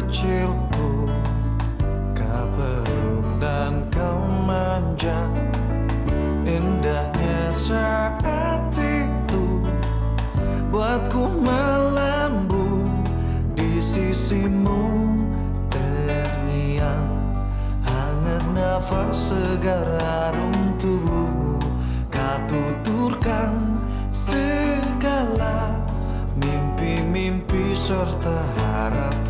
kecilku Kau peluk dan kau manja. Indahnya saat itu Buatku melambung di sisimu. Terngiang hangat nafas segar harum tubuhmu Kau tuturkan segala mimpi-mimpi serta harapan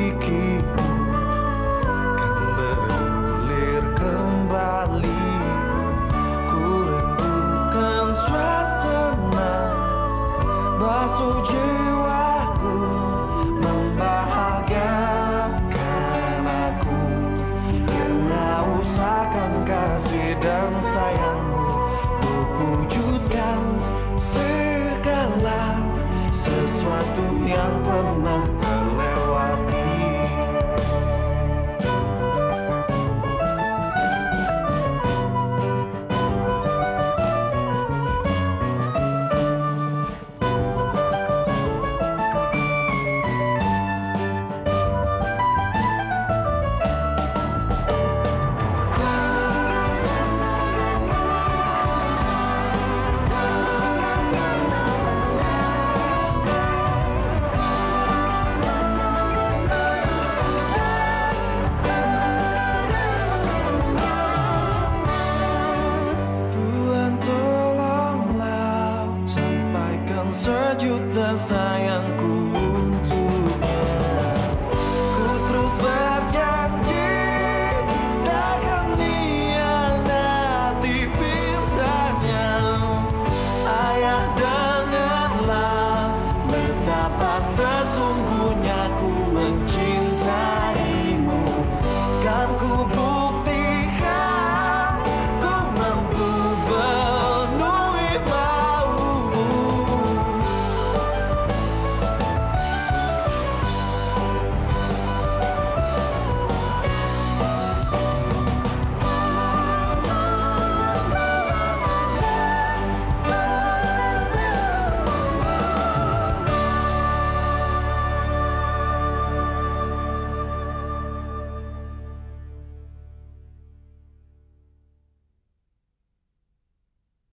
Basuh jiwaku Membahagiakan aku. Kena usahakan kasih dan sayangmu Untuk wujudkan segala Sesuatu yang pernah